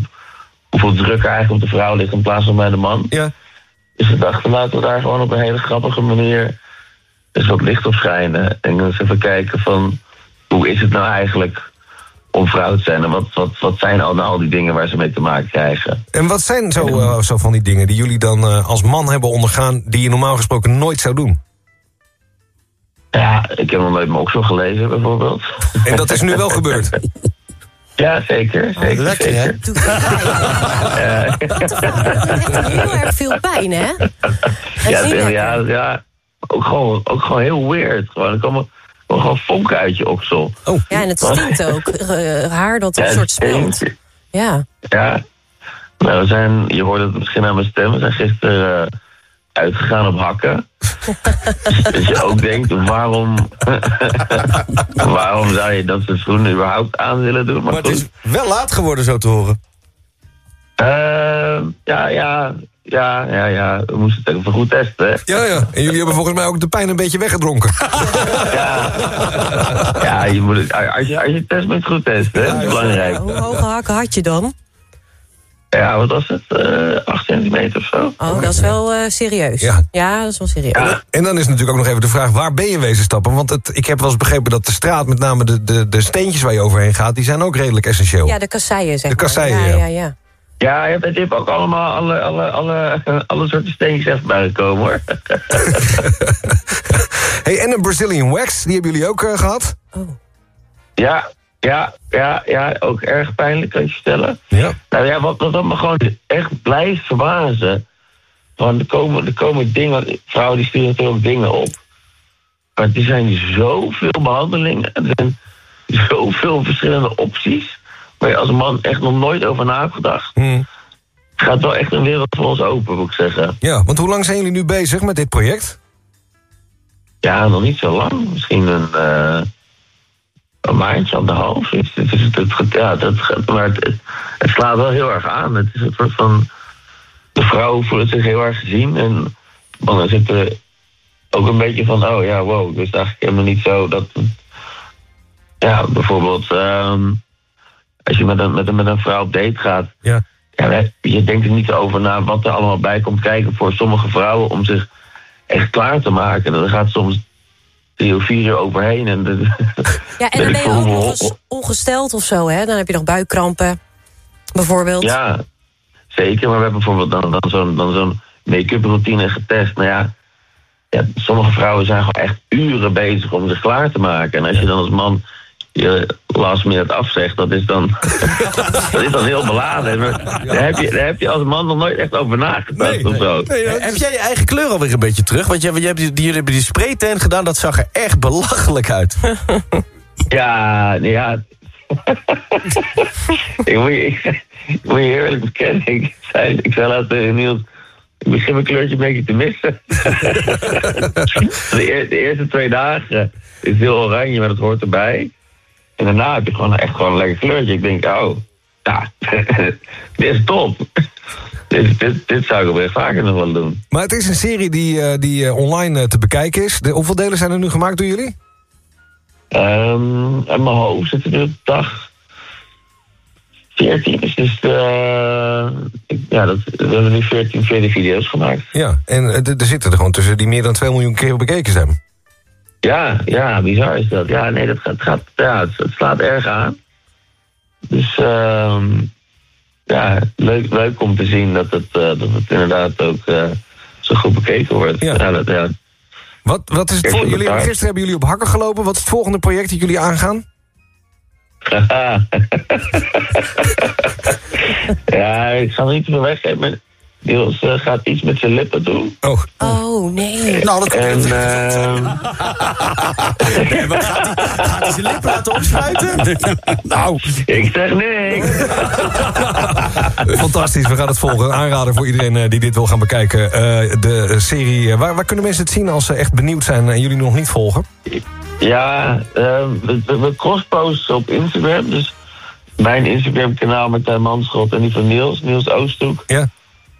hoeveel druk er eigenlijk op de vrouw ligt in plaats van bij de man. Ja. Dus we dachten, laten we daar gewoon op een hele grappige manier... eens wat licht op schijnen. En eens even kijken van... hoe is het nou eigenlijk om vrouw te zijn. En wat, wat, wat zijn al, al die dingen waar ze mee te maken krijgen? En wat zijn zo, eh, zo van die dingen die jullie dan eh, als man hebben ondergaan... die je normaal gesproken nooit zou doen? Ja, ik heb nog nooit mijn oksel gelezen bijvoorbeeld. En dat is nu wel gebeurd? Ja, zeker. zeker lekker, hè? zeker. Ja. Heel erg veel pijn, hè? Ja, ja, ja ook, gewoon, ook gewoon heel weird. Gewoon, er komen gewoon vonken uit je oksel. Oh. Ja, en het stinkt ook. Eh, haar dat een Ja, soort smelt. Ja. Ja. Nou, we zijn, je hoorde het misschien aan mijn stem, we zijn gisteren eh, uitgegaan op hakken. dus je ook denkt, waarom, waarom zou je dat soort schoenen überhaupt aan willen doen? Maar het is wel laat geworden, zo te horen. Eh, ja, ja, ja, ja, ja, we moesten het even goed testen. hè. Ja, ja. En jullie hebben volgens mij ook de pijn een beetje weggedronken. Ja, je moet het, als, je, als je test moet goed testen, hè, dat is belangrijk. Hoe hoge hakken had je dan? Ja, wat was het? eh 8 centimeter of zo? Oh, dat is wel eh, serieus. Ja. dat is wel serieus. En dan is natuurlijk ook nog even de vraag, waar ben je wezen stappen? Want het, ik heb wel eens begrepen dat de straat, met name de, de, de steentjes waar je overheen gaat... die zijn ook redelijk essentieel. Ja, de kasseien, zeg De maar. kasseien, ja. ja. ja, ja. Ja, je hebt, ook allemaal alle, alle, alle, alle soorten steentjes even bijgekomen hoor. Hey, en een Brazilian wax, die hebben jullie ook eh, gehad? Ja, ja, ja, ja, ook erg pijnlijk kan je vertellen. Ja. Nou ja, wat, wat me gewoon echt blijft verbazen. Want er komen, er komen dingen, vrouwen die sturen natuurlijk ook dingen op. Maar er zijn zoveel behandelingen. Er zijn zoveel verschillende opties. Waar je als man echt nog nooit over na hebt gedacht. Het gaat wel echt een wereld voor ons open, moet ik zeggen. Ja, want hoe lang zijn jullie nu bezig met dit project? Ja, nog niet zo lang. Misschien een, eh, een maandje, anderhalf. Het, het, het, het, ja, dat, maar het, slaat wel heel erg aan. Het is een soort van... De vrouwen voelen zich heel erg gezien. En mannen zitten ook een beetje van... Oh ja, wow, dus eigenlijk helemaal niet zo dat... Ja, bijvoorbeeld... ehm, als je met een, met, een, met een vrouw op date gaat... Ja. Ja, je denkt er niet over na wat er allemaal bij komt kijken voor sommige vrouwen... om zich echt klaar te maken. En er gaat soms drie of vier uur overheen. En de, Ja, en dan ben je ook nog eens ongesteld of zo, hè? Dan heb je nog buikkrampen, bijvoorbeeld. Ja, zeker. Maar we hebben bijvoorbeeld dan, dan zo'n dan zo'n make-up routine getest. Nou ja, ja, sommige vrouwen zijn gewoon echt uren bezig om zich klaar te maken. En als je dan als man je last minute afzegt, dat is dan, dat is dan heel beladen. Maar Daar, heb je, daar heb je als man nog nooit echt over nagedacht of zo. Heb jij je eigen kleur alweer een beetje terug? Want je, je hebt, die- jullie hebben die spraytan gedaan, dat zag er echt belachelijk uit. Ja, ja. ik, moet je, ik, ik moet je eerlijk bekennen. Ik zei, ik zei laatst tegen Niels. Ik begin mijn kleurtje een beetje te missen. de, eer- de eerste twee dagen is heel oranje, maar dat hoort erbij. En daarna heb je gewoon echt gewoon een lekker kleurtje. Ik denk, oh, ja, dit is top. dit, dit, dit zou ik oprecht vaker nog wel doen. Maar het is een serie die, eh, die eh, online eh, te bekijken is. De, hoeveel delen zijn er nu gemaakt door jullie? Ehm en mijn hoofd zit er nu op dag 14. Dus, dus ik- ja, dat, we hebben nu 14, 14 video's gemaakt. Ja, en er zitten er gewoon tussen die meer dan 2 miljoen keer bekeken zijn. Ja, ja, bizar is dat. Ja, nee, dat gaat, het gaat, ja, het, het slaat erg aan. Dus ehm, ja, leuk, leuk om te zien dat het, eh, dat het inderdaad ook eh, zo goed bekeken wordt. Ja. dat, ja. Wat, wat is het jullie, gisteren hebben jullie op hakken gelopen. Wat is het volgende project dat jullie aangaan? ja, ik zal niet te veel weggeven. Maar Niels eh, gaat iets met zijn lippen doen. Oh. Oh, nee. Nou, dat En, ehm, Gaat hij zijn lippen laten opspuiten? nou. Ik zeg niks. Fantastisch, we gaan het volgen. Een aanrader voor iedereen eh, die dit wil gaan bekijken. Eh, de serie, waar, waar kunnen mensen het zien als ze echt benieuwd zijn en jullie nog niet volgen? Ja, ehm, we, we, crossposten op Instagram. Dus mijn Instagram-kanaal Martijn Manschot en die van Niels, Niels Oosthoek. Ja.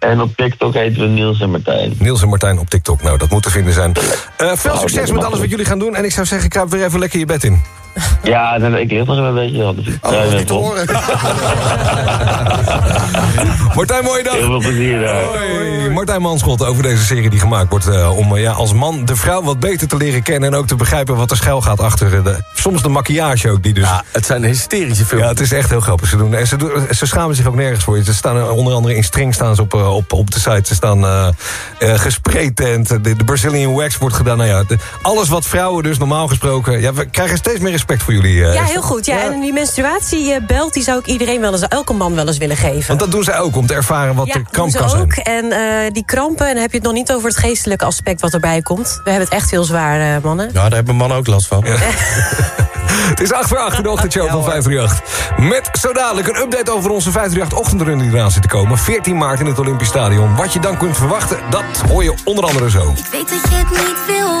En op TikTok heten we Niels en Martijn. Niels en Martijn op TikTok. Nou, dat moet te vinden zijn. Eh, veel Nou, succes met alles wat jullie gaan doen. En ik zou zeggen, kruip weer even lekker je bed in. Ja, dan, ik lig nog een beetje. Dus, Oh, ja, dat is niet te horen. Martijn, mooie dag. Heel veel plezier. daar. Hoi, Martijn Manschot over deze serie die gemaakt wordt... eh, om eh, ja, als man de vrouw wat beter te leren kennen... en ook te begrijpen wat er schuil gaat achter de, soms de maquillage ook. Die dus, ja, het zijn hysterische films. Ja, het is echt heel grappig. Ze, doen, en ze, doen, ze schamen zich ook nergens voor. Ze staan eh, onder andere in string staan ze op, op, op de site. Ze staan eh eh, gespraytent. De, de Brazilian wax wordt gedaan. Nou ja, de- alles wat vrouwen dus normaal gesproken... Ja, we krijgen steeds meer respect voor jullie. eh, Ja, heel goed. Ja, En die menstruatiebelt die zou ik iedereen wel eens, elke man wel eens willen geven. Want dat doen zij ook om te ervaren wat ja, de doen kramp ze kan zijn. ook. En eh, die krampen, en dan heb je het nog niet over het geestelijke aspect wat erbij komt. We hebben het echt heel zwaar, eh, mannen. Ja, daar hebben mannen ook last van. Het is 8 voor 8 in de ochtendshow van 538. Met zo dadelijk een update over onze 538-ochtendrun die eraan zit te komen. 14 maart in het Olympisch Stadion. Wat je dan kunt verwachten, dat hoor je onder andere zo. Ik weet dat je het niet wil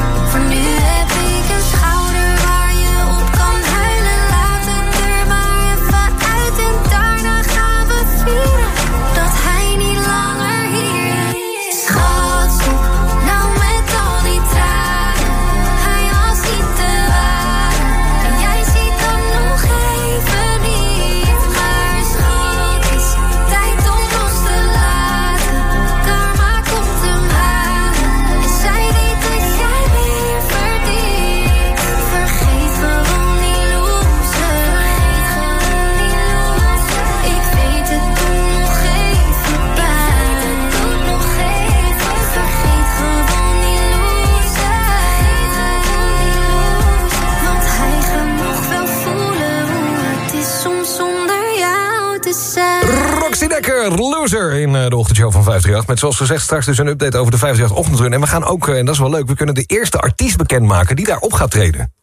538. Met zoals gezegd straks dus een update over de 538 ochtendrun. En we gaan ook, eh, en dat is wel leuk, we kunnen de eerste artiest bekendmaken die daarop gaat treden.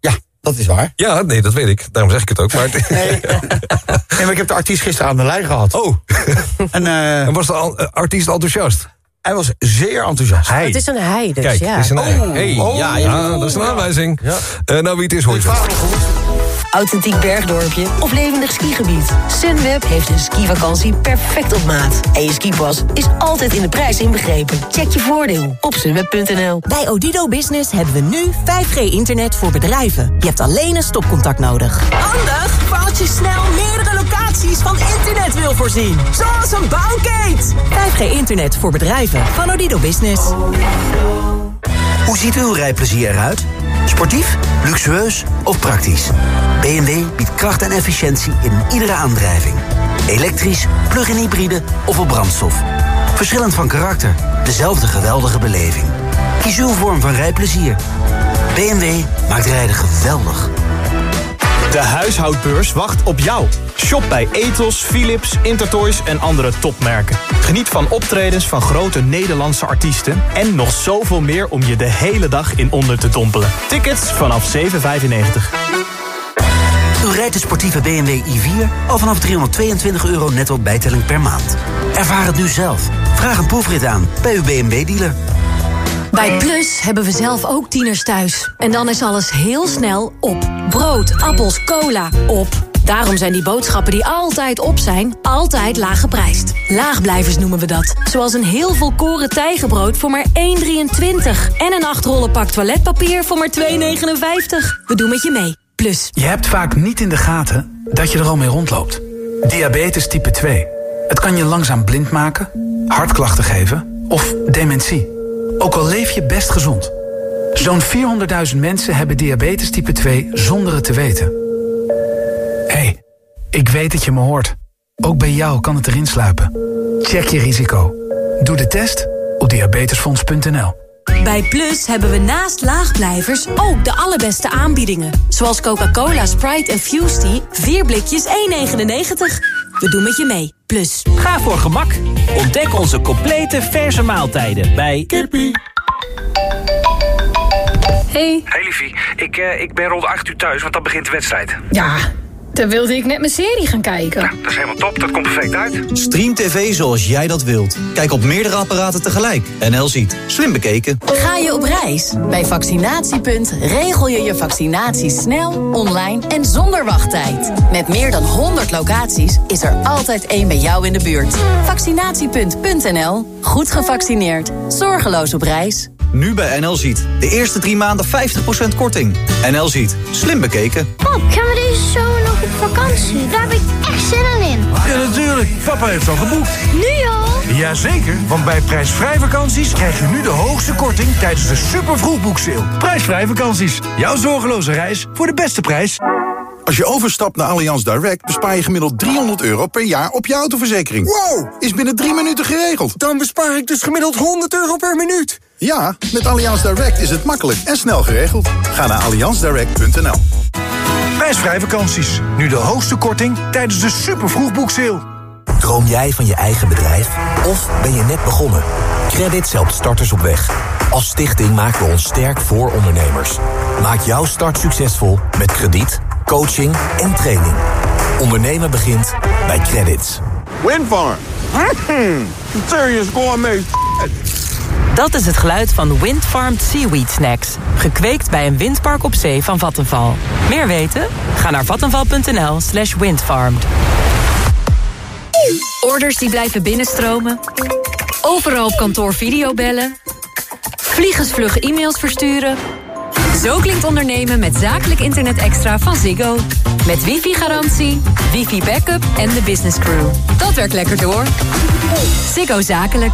Ja, dat is waar. Ja, nee, dat weet ik. Daarom zeg ik het ook. Maar het- Nee, maar ik heb de artiest gisteren aan de lijn gehad. Oh. En, eh, en was de al- eh, artiest enthousiast? Hij was zeer enthousiast. Hij. Het is een hij, dus Kijk, ja. het is een hij. Hey, oh, ja, ja. ja, dat is een aanwijzing. Eh, nou, wie het is, hoor je. Authentiek bergdorpje of levendig skigebied. Sunweb heeft een skivakantie perfect op maat. En je skipas is altijd in de prijs inbegrepen. Check je voordeel op sunweb.nl. Bij Odido Business hebben we nu 5G-internet voor bedrijven. Je hebt alleen een stopcontact nodig. Handig voor als je snel meerdere locaties van internet wil voorzien. Zoals een bouwkate. 5G-internet voor bedrijven van Odido Business. Hoe ziet uw rijplezier eruit? Sportief, luxueus of praktisch? BMW biedt kracht en efficiëntie in iedere aandrijving. Elektrisch, plug-in hybride of op brandstof. Verschillend van karakter, dezelfde geweldige beleving. Kies uw vorm van rijplezier. BMW maakt rijden geweldig. De huishoudbeurs wacht op jou. Shop bij Ethos, Philips, Intertoys en andere topmerken. Geniet van optredens van grote Nederlandse artiesten... en nog zoveel meer om je de hele dag in onder te dompelen. Tickets vanaf 7,95. U rijdt de sportieve BMW i4 al vanaf 322 euro netto bijtelling per maand. Ervaar het nu zelf. Vraag een proefrit aan bij uw BMW-dealer. Bij Plus hebben we zelf ook tieners thuis. En dan is alles heel snel op. Brood, appels, cola, op. Daarom zijn die boodschappen die altijd op zijn, altijd laag geprijsd. Laagblijvers noemen we dat. Zoals een heel volkoren tijgenbrood voor maar 1,23. En een 8 rollen pak toiletpapier voor maar 2,59. We doen met je mee. Plus. Je hebt vaak niet in de gaten dat je er al mee rondloopt. Diabetes type 2. Het kan je langzaam blind maken, hartklachten geven of dementie. Ook al leef je best gezond. Zo'n 400.000 mensen hebben diabetes type 2 zonder het te weten. Ik weet dat je me hoort. Ook bij jou kan het erin sluipen. Check je risico. Doe de test op diabetesfonds.nl. Bij Plus hebben we naast laagblijvers ook de allerbeste aanbiedingen. Zoals Coca-Cola, Sprite en Fusty. 4 blikjes 1,99. We doen met je mee. Plus. Ga voor gemak. Ontdek onze complete verse maaltijden bij Kippie. Hey. Hey liefie, ik, eh, ik ben rond 8 uur thuis, want dan begint de wedstrijd. Ja, dan wilde ik net mijn serie gaan kijken. Dat is helemaal top, dat komt perfect uit. Stream TV zoals jij dat wilt. Kijk op meerdere apparaten tegelijk. NL ziet. Slim bekeken. Ga je op reis? Bij Vaccinatiepunt regel je je vaccinatie snel, online en zonder wachttijd. Met meer dan 100 locaties is er altijd één bij jou in de buurt. Vaccinatiepunt.nl. Goed gevaccineerd. Zorgeloos op reis. Nu bij NL Ziet. De eerste drie maanden 50% korting. NL Ziet. Slim bekeken. Pap, gaan we deze zomer nog op vakantie? Daar heb ik echt zin in. Ja, natuurlijk. Papa heeft al geboekt. Nu al? Jazeker, want bij prijsvrij vakanties krijg je nu de hoogste korting tijdens de super vroegboekseil. Prijsvrij vakanties. Jouw zorgeloze reis voor de beste prijs. Als je overstapt naar Allianz Direct bespaar je gemiddeld 300 euro per jaar op je autoverzekering. Wow! Is binnen drie minuten geregeld. Dan bespaar ik dus gemiddeld 100 euro per minuut. Ja, met Allianz Direct is het makkelijk en snel geregeld. Ga naar allianzdirect.nl Prijsvrij vakanties. Nu de hoogste korting tijdens de super vroegboekseil. Droom jij van je eigen bedrijf? Of ben je net begonnen? Credits helpt starters op weg. Als stichting maken we ons sterk voor ondernemers. Maak jouw start succesvol met krediet, coaching en training. Ondernemen begint bij Credits. Windfarm. Mm, serious gourmet. Dat is het geluid van Windfarmed Seaweed Snacks. Gekweekt bij een windpark op zee van Vattenval. Meer weten? Ga naar vattenval.nl slash windfarmed. Orders die blijven binnenstromen. Overal op kantoor videobellen. Vliegensvlug e-mails versturen. Zo klinkt ondernemen met zakelijk internet extra van Ziggo. Met wifi-garantie, wifi-backup en de business crew. Dat werkt lekker door. Ziggo Zakelijk.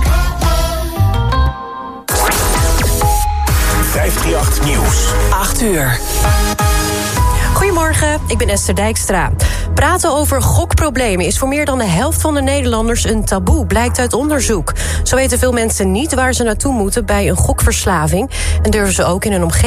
538 Nieuws. 8 uur. Goedemorgen, ik ben Esther Dijkstra. Praten over gokproblemen is voor meer dan de helft van de Nederlanders een taboe, blijkt uit onderzoek. Zo weten veel mensen niet waar ze naartoe moeten bij een gokverslaving en durven ze ook in een omgeving